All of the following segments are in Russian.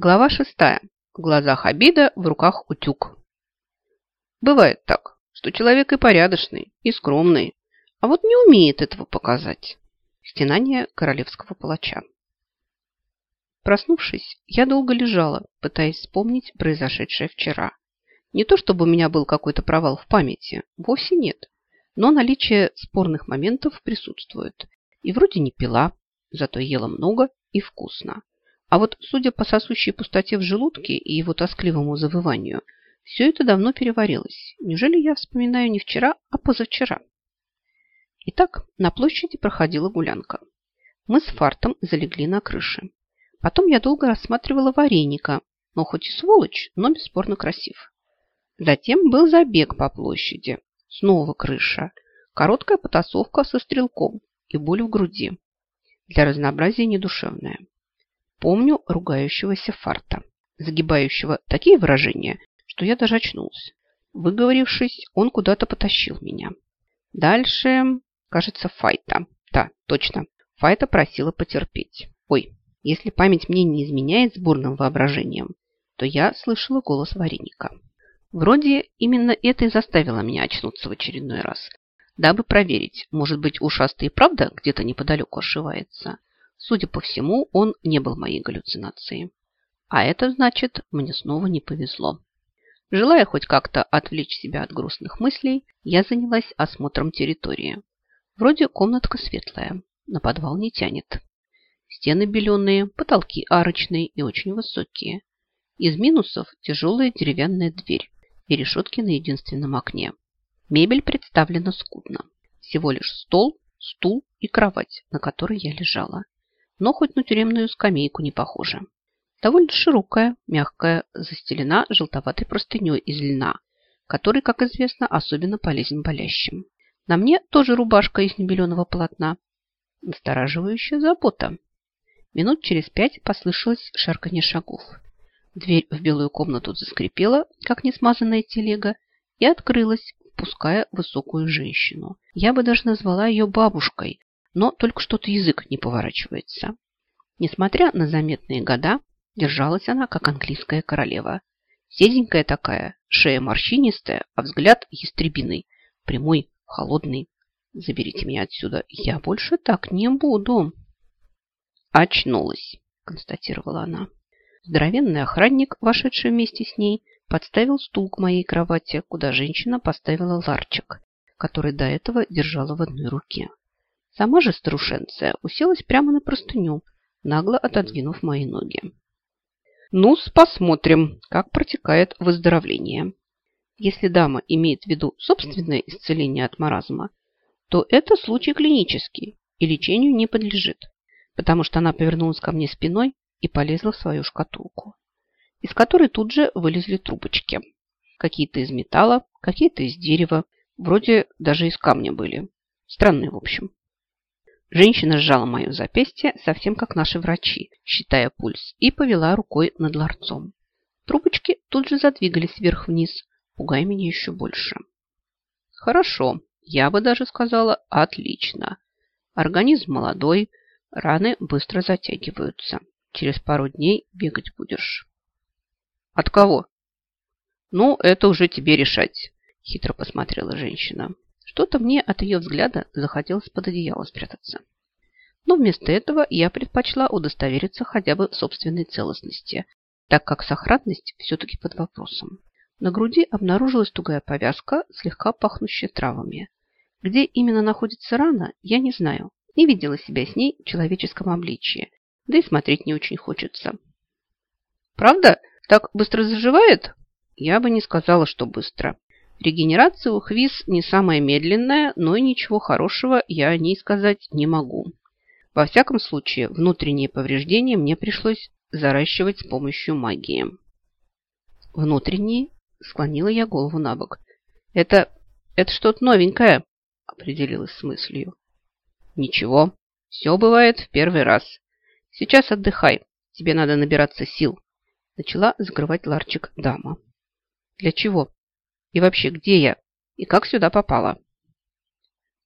Глава шестая. В глазах обида, в руках утюг. Бывает так, что человек и порядочный, и скромный, а вот не умеет этого показать. Стенание королевского палача. Проснувшись, я долго лежала, пытаясь вспомнить произошедшее вчера. Не то чтобы у меня был какой-то провал в памяти, вовсе нет, но наличие спорных моментов присутствует. И вроде не пила, зато ела много и вкусно. А вот, судя по сосущей пустоте в желудке и его тоскливому завыванию, все это давно переварилось. Неужели я вспоминаю не вчера, а позавчера? Итак, на площади проходила гулянка. Мы с фартом залегли на крыше. Потом я долго рассматривала вареника, но хоть и сволочь, но бесспорно красив. Затем был забег по площади. Снова крыша. Короткая потасовка со стрелком и боль в груди. Для разнообразия недушевная. Помню ругающегося фарта, загибающего такие выражения, что я даже очнулся. Выговорившись, он куда-то потащил меня. Дальше, кажется, Файта. Да, точно. Файта просила потерпеть. Ой, если память мне не изменяет с бурным воображением, то я слышала голос вареника. Вроде именно это и заставило меня очнуться в очередной раз, дабы проверить, может быть, ушастый правда где-то неподалеку ошивается. Судя по всему, он не был моей галлюцинацией. А это значит, мне снова не повезло. Желая хоть как-то отвлечь себя от грустных мыслей, я занялась осмотром территории. Вроде комнатка светлая, на подвал не тянет. Стены беленые, потолки арочные и очень высокие. Из минусов тяжелая деревянная дверь и решетки на единственном окне. Мебель представлена скудно. Всего лишь стол, стул и кровать, на которой я лежала но хоть на тюремную скамейку не похоже. Довольно широкая, мягкая, застелена желтоватой простыней из льна, который, как известно, особенно полезен болящим. На мне тоже рубашка из небеленого полотна. Настораживающая забота. Минут через пять послышалось шарканье шагов. Дверь в белую комнату заскрипела, как несмазанная телега, и открылась, впуская высокую женщину. Я бы даже назвала ее бабушкой, но только что-то язык не поворачивается. Несмотря на заметные года, держалась она, как английская королева. Седенькая такая, шея морщинистая, а взгляд ястребиный, прямой, холодный. Заберите меня отсюда, я больше так не буду. Очнулась, констатировала она. Здоровенный охранник, вошедший вместе с ней, подставил стул к моей кровати, куда женщина поставила ларчик, который до этого держала в одной руке. Сама же старушенция уселась прямо на простыню, нагло отодвинув мои ноги. ну посмотрим, как протекает выздоровление. Если дама имеет в виду собственное исцеление от маразма, то это случай клинический и лечению не подлежит, потому что она повернулась ко мне спиной и полезла в свою шкатулку, из которой тут же вылезли трубочки. Какие-то из металла, какие-то из дерева, вроде даже из камня были. Странные, в общем. Женщина сжала мое запястье, совсем как наши врачи, считая пульс, и повела рукой над ларцом. Трубочки тут же задвигались вверх-вниз, пугая меня еще больше. Хорошо, я бы даже сказала отлично. Организм молодой, раны быстро затягиваются. Через пару дней бегать будешь. От кого? Ну, это уже тебе решать, хитро посмотрела женщина. Что-то мне от ее взгляда захотелось под одеяло спрятаться. Но вместо этого я предпочла удостовериться хотя бы собственной целостности, так как сохранность все-таки под вопросом. На груди обнаружилась тугая повязка, слегка пахнущая травами. Где именно находится рана, я не знаю. Не видела себя с ней в человеческом обличье, да и смотреть не очень хочется. Правда? Так быстро заживает? Я бы не сказала, что быстро. Регенерация у Хвиз не самая медленная, но и ничего хорошего я о ней сказать не могу. Во всяком случае, внутренние повреждения мне пришлось заращивать с помощью магии. Внутренние? Склонила я голову на бок. Это... это что-то новенькое, определилась с мыслью. Ничего, все бывает в первый раз. Сейчас отдыхай, тебе надо набираться сил. Начала закрывать ларчик дама. Для чего? И вообще, где я? И как сюда попала?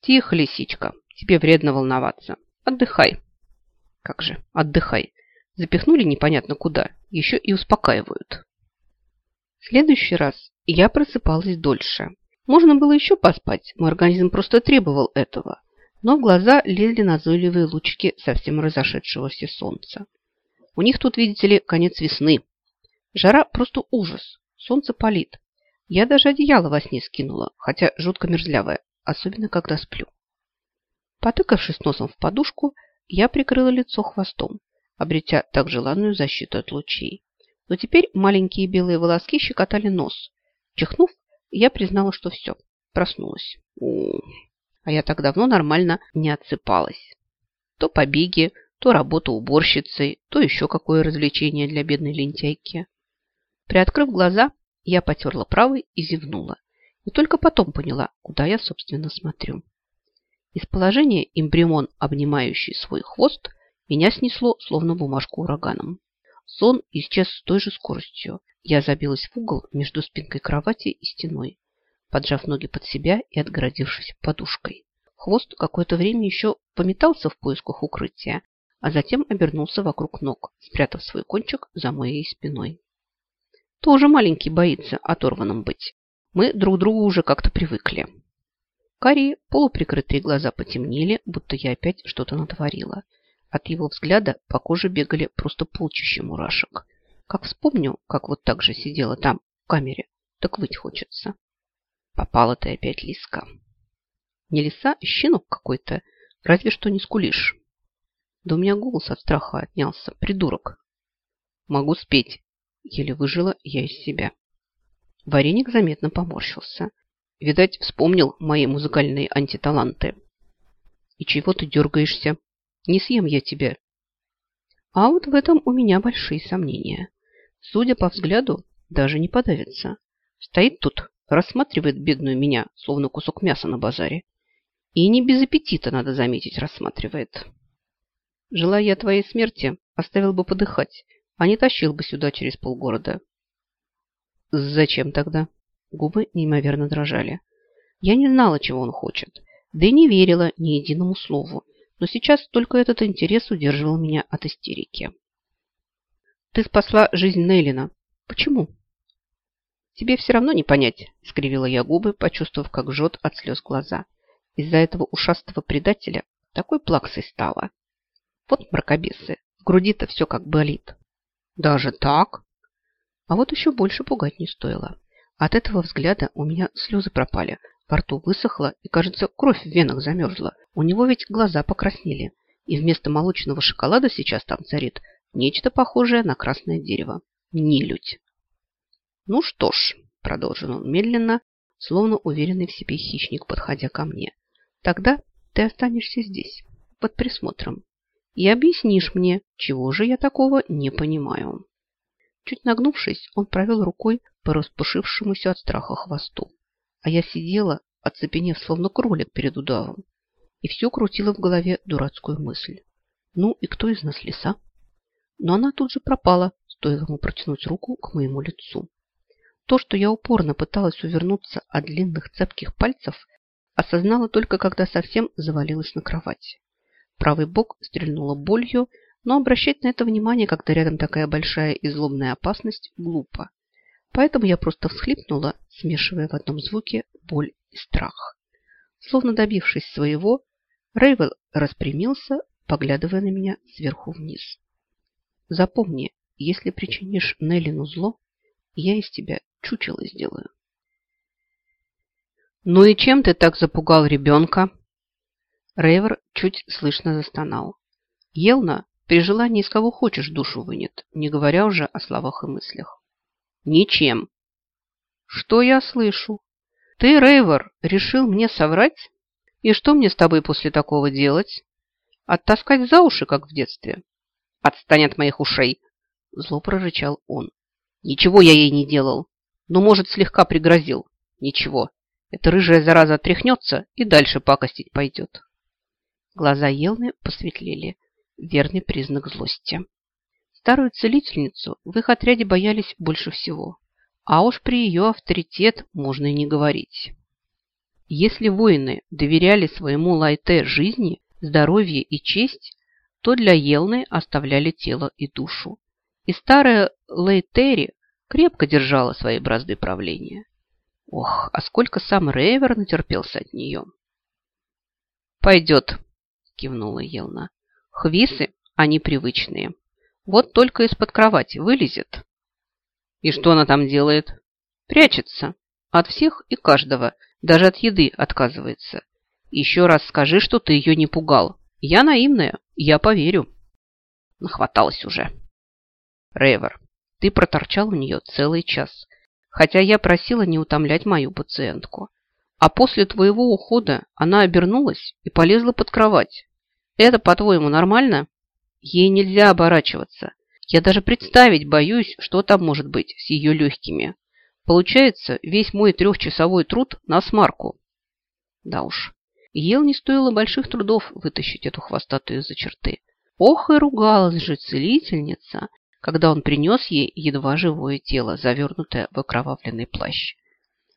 Тихо, лисичка, тебе вредно волноваться. Отдыхай. Как же, отдыхай. Запихнули непонятно куда, еще и успокаивают. В следующий раз я просыпалась дольше. Можно было еще поспать, мой организм просто требовал этого. Но в глаза лезли назойливые лучики совсем разошедшегося солнца. У них тут, видите ли, конец весны. Жара просто ужас. Солнце палит. Я даже одеяло во сне скинула, хотя жутко мерзлявое, особенно когда сплю. Потыкавшись носом в подушку, я прикрыла лицо хвостом, обретя так желанную защиту от лучей. Но теперь маленькие белые волоски щекотали нос. Чихнув, я признала, что все, проснулась. У. А я так давно нормально не отсыпалась. То побеги, то работа уборщицей, то еще какое развлечение для бедной лентяйки. Приоткрыв глаза, я потерла правой и зевнула. И только потом поняла, куда я, собственно, смотрю. Из положения эмбрион, обнимающий свой хвост, меня снесло, словно бумажку ураганом. Сон исчез с той же скоростью. Я забилась в угол между спинкой кровати и стеной, поджав ноги под себя и отгородившись подушкой. Хвост какое-то время еще пометался в поисках укрытия, а затем обернулся вокруг ног, спрятав свой кончик за моей спиной. Тоже маленький боится оторванным быть. Мы друг другу уже как-то привыкли. Карие полуприкрытые глаза потемнели, будто я опять что-то натворила. От его взгляда по коже бегали просто полчища мурашек. Как вспомню, как вот так же сидела там, в камере, так выть хочется. Попала ты опять, Лиска. Не лиса, а щенок какой-то. Разве что не скулишь. Да у меня голос от страха отнялся. Придурок. Могу спеть. Еле выжила я из себя. Вареник заметно поморщился. Видать, вспомнил мои музыкальные антиталанты. И чего ты дергаешься? Не съем я тебя. А вот в этом у меня большие сомнения. Судя по взгляду, даже не подавится. Стоит тут, рассматривает бедную меня, словно кусок мяса на базаре. И не без аппетита, надо заметить, рассматривает. Желая твоей смерти, оставил бы подыхать, а не тащил бы сюда через полгорода. Зачем тогда? Губы неимоверно дрожали. Я не знала, чего он хочет, да и не верила ни единому слову, но сейчас только этот интерес удерживал меня от истерики. Ты спасла жизнь Нейлина. Почему? Тебе все равно не понять, скривила я губы, почувствовав, как жжет от слез глаза. Из-за этого ушастого предателя такой плаксой стало. Вот мракобесы, в груди-то все как болит. Даже так? А вот еще больше пугать не стоило. От этого взгляда у меня слезы пропали, во рту высохло и, кажется, кровь в венах замерзла. У него ведь глаза покраснели, и вместо молочного шоколада сейчас там царит нечто похожее на красное дерево. Нелюдь. Ну что ж, продолжил он медленно, словно уверенный в себе хищник, подходя ко мне. Тогда ты останешься здесь, под присмотром, и объяснишь мне, чего же я такого не понимаю. Чуть нагнувшись, он провел рукой по распушившемуся от страха хвосту. А я сидела, оцепенев, словно кролик перед удавом, и все крутила в голове дурацкую мысль. Ну и кто из нас лиса? Но она тут же пропала, стоило ему протянуть руку к моему лицу. То, что я упорно пыталась увернуться от длинных цепких пальцев, осознала только когда совсем завалилась на кровать. Правый бок стрельнула болью, но обращать на это внимание, когда рядом такая большая и злобная опасность, глупо. Поэтому я просто всхлипнула, смешивая в одном звуке боль и страх. Словно добившись своего, Рейвел распрямился, поглядывая на меня сверху вниз. Запомни, если причинишь Неллину зло, я из тебя чучело сделаю. «Ну и чем ты так запугал ребенка?» Рейвер чуть слышно застонал. Елна при желании из кого хочешь душу вынет, не говоря уже о словах и мыслях. Ничем. Что я слышу? Ты, Рейвер, решил мне соврать? И что мне с тобой после такого делать? Оттаскать за уши, как в детстве? Отстань от моих ушей, зло прорычал он. Ничего я ей не делал, но, может, слегка пригрозил. Ничего, эта рыжая зараза отряхнется и дальше пакостить пойдет. Глаза Елны посветлели верный признак злости. Старую целительницу в их отряде боялись больше всего, а уж при ее авторитет можно и не говорить. Если воины доверяли своему Лайте жизни, здоровье и честь, то для Елны оставляли тело и душу. И старая Лейтери крепко держала свои бразды правления. Ох, а сколько сам Рейвер натерпелся от нее. «Пойдет», – кивнула Елна. «Хвисы, они привычные. Вот только из-под кровати вылезет». «И что она там делает?» «Прячется. От всех и каждого. Даже от еды отказывается. Еще раз скажи, что ты ее не пугал. Я наивная, я поверю». Нахваталась уже. Рейвер, ты проторчал у нее целый час, хотя я просила не утомлять мою пациентку. А после твоего ухода она обернулась и полезла под кровать. Это, по-твоему, нормально? Ей нельзя оборачиваться. Я даже представить боюсь, что там может быть с ее легкими. Получается, весь мой трехчасовой труд на смарку. Да уж, Ел не стоило больших трудов вытащить эту хвостатую из-за черты. Ох и ругалась же целительница, когда он принес ей едва живое тело, завернутое в окровавленный плащ.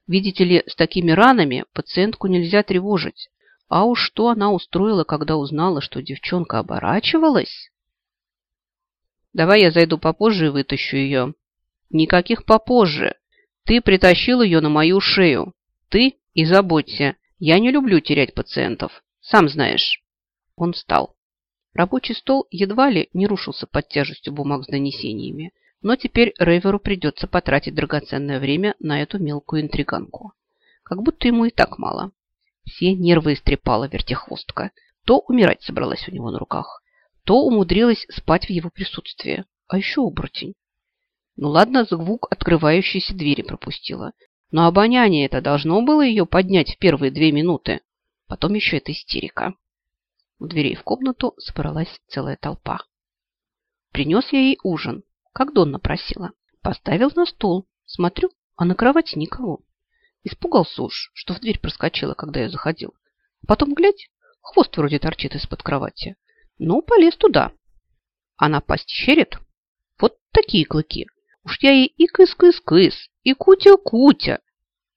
Видите ли, с такими ранами пациентку нельзя тревожить. А уж что она устроила, когда узнала, что девчонка оборачивалась? Давай я зайду попозже и вытащу ее. Никаких попозже. Ты притащил ее на мою шею. Ты и заботься. Я не люблю терять пациентов. Сам знаешь. Он встал. Рабочий стол едва ли не рушился под тяжестью бумаг с донесениями, но теперь Рейверу придется потратить драгоценное время на эту мелкую интриганку. Как будто ему и так мало. Все нервы истрепала вертихвостка. То умирать собралась у него на руках, то умудрилась спать в его присутствии. А еще оборотень. Ну ладно, звук открывающейся двери пропустила. Но обоняние это должно было ее поднять в первые две минуты. Потом еще эта истерика. У дверей в комнату собралась целая толпа. Принес я ей ужин, как Донна просила. Поставил на стол. Смотрю, а на кровати никого. Испугался уж, что в дверь проскочила, когда я заходил. Потом, глядь, хвост вроде торчит из-под кровати. Ну, полез туда. Она пасть щерит. Вот такие клыки. Уж я ей и кыс-кыс-кыс, и кутя-кутя.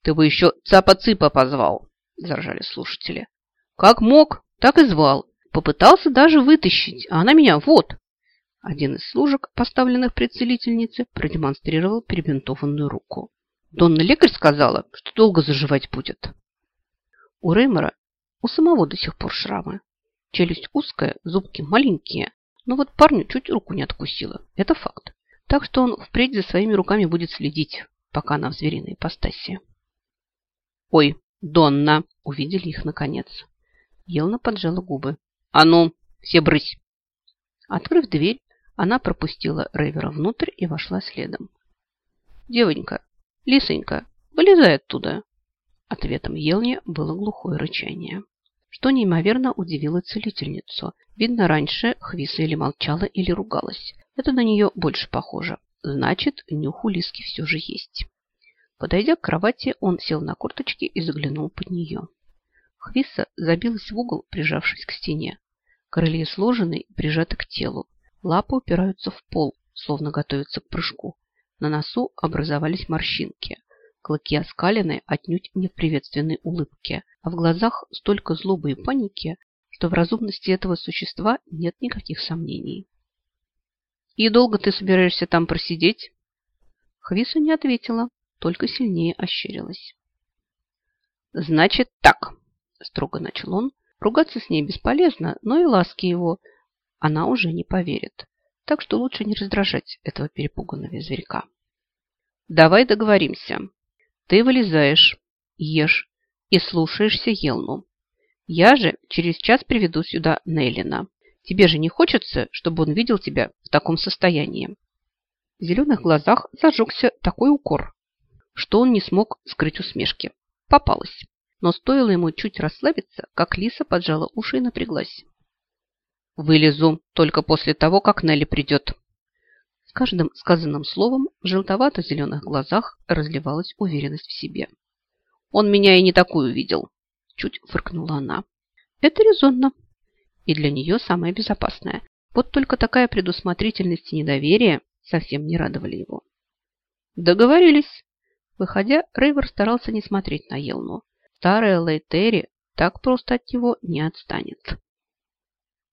Ты бы еще цапа-цыпа позвал, заржали слушатели. Как мог, так и звал. Попытался даже вытащить, а она меня вот. Один из служек, поставленных пред целительницей, продемонстрировал перебинтованную руку. Донна лекарь сказала, что долго заживать будет. У Реймора у самого до сих пор шрамы. Челюсть узкая, зубки маленькие, но вот парню чуть руку не откусила. Это факт. Так что он впредь за своими руками будет следить, пока она в звериной ипостаси. «Ой, Донна!» – увидели их наконец. Елна поджала губы. «А ну, все брысь!» Открыв дверь, она пропустила Рейвера внутрь и вошла следом. «Девонька, Лисонька, вылезай оттуда!» Ответом Елне было глухое рычание, что неимоверно удивило целительницу. Видно, раньше Хвиса или молчала, или ругалась. Это на нее больше похоже. Значит, нюх у Лиски все же есть. Подойдя к кровати, он сел на корточки и заглянул под нее. Хвиса забилась в угол, прижавшись к стене. Крылья сложены и прижаты к телу. Лапы упираются в пол, словно готовятся к прыжку. На носу образовались морщинки. Клыки оскалены отнюдь не в приветственной улыбке, а в глазах столько злобы и паники, что в разумности этого существа нет никаких сомнений. «И долго ты собираешься там просидеть?» Хвиса не ответила, только сильнее ощерилась. «Значит так», – строго начал он, Ругаться с ней бесполезно, но и ласки его она уже не поверит. Так что лучше не раздражать этого перепуганного зверька. Давай договоримся. Ты вылезаешь, ешь и слушаешься Елну. Я же через час приведу сюда Нейлина. Тебе же не хочется, чтобы он видел тебя в таком состоянии. В зеленых глазах зажегся такой укор, что он не смог скрыть усмешки. Попалась. Но стоило ему чуть расслабиться, как Лиса поджала уши и напряглась. «Вылезу только после того, как Нелли придет». С каждым сказанным словом в желтовато-зеленых глазах разливалась уверенность в себе. «Он меня и не такую видел», – чуть фыркнула она. «Это резонно. И для нее самое безопасное. Вот только такая предусмотрительность и недоверие совсем не радовали его». «Договорились». Выходя, Рейвер старался не смотреть на Елну. Старая Лейтери так просто от него не отстанет.